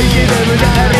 生きて無駄に